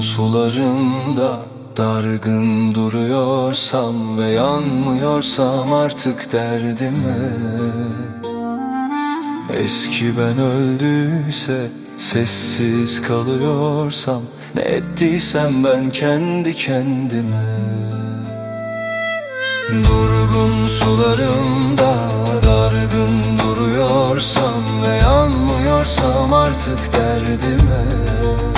sularında Dargın duruyorsam ve yanmıyorsam artık derdime. Eski ben öldüyse sessiz kalıyorsam Ne ettiysem ben kendi kendime. Durgun sularımda dargın duruyorsam Ve yanmıyorsam artık derdime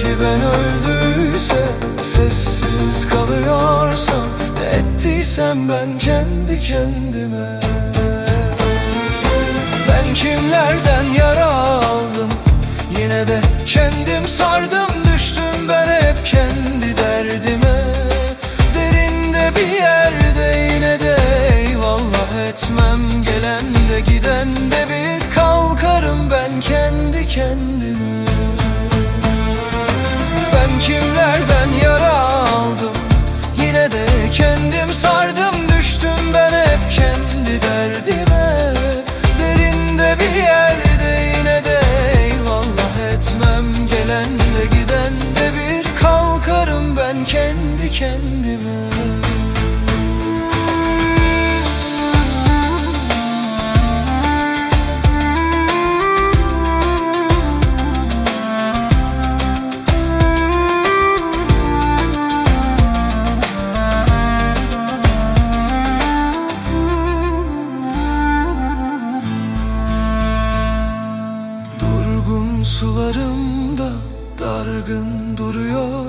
Eski ben öldüyse sessiz kalıyorsam Ne ettiysem ben kendi kendime. Ben kimlerden yara aldım? Yine de kendim sardım düştüm ben hep kendi derdime. Derinde bir yerde yine de eyvallah etmem Gelen de giden de bir kalkarım ben kendi kendime kendime sularımda dargın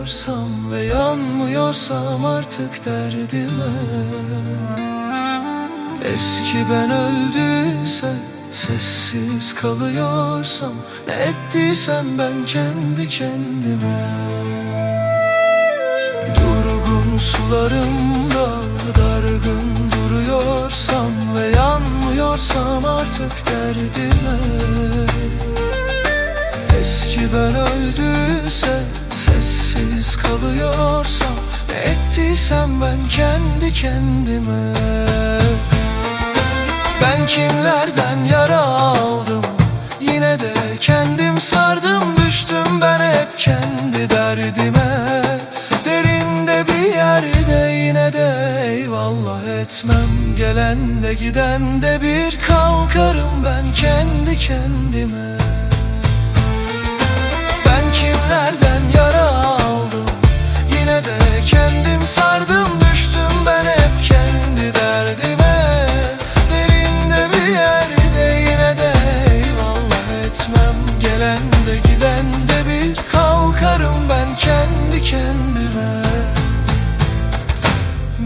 duruyorsam Ve yanmıyorsam artık derdime. Eski ben öldüyse sessiz kalıyorsam Ne ettiysem ben kendi kendime. Durgun sularımda dargın duruyorsam Ve yanmıyorsam artık derdime. Eski ben öldüyse kalıyorsam Ne ettiysem ben kendi kendime? Ben kimlerden yara aldım? Yine de kendim sardım düştüm ben hep kendi derdime. Derinde bir yerde yine de eyvallah etmem. Gelen de giden de bir kalkarım ben kendi kendime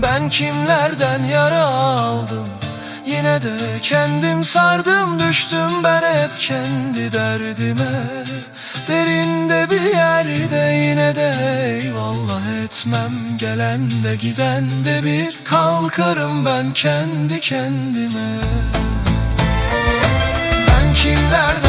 ben kimlerden yara aldım? Yine de kendim sardım düştüm ben hep kendi derdime. Derinde bir yerde yine de eyvallah etmem Gelen de giden de bir kalkarım ben kendi kendime. Ben kimlerden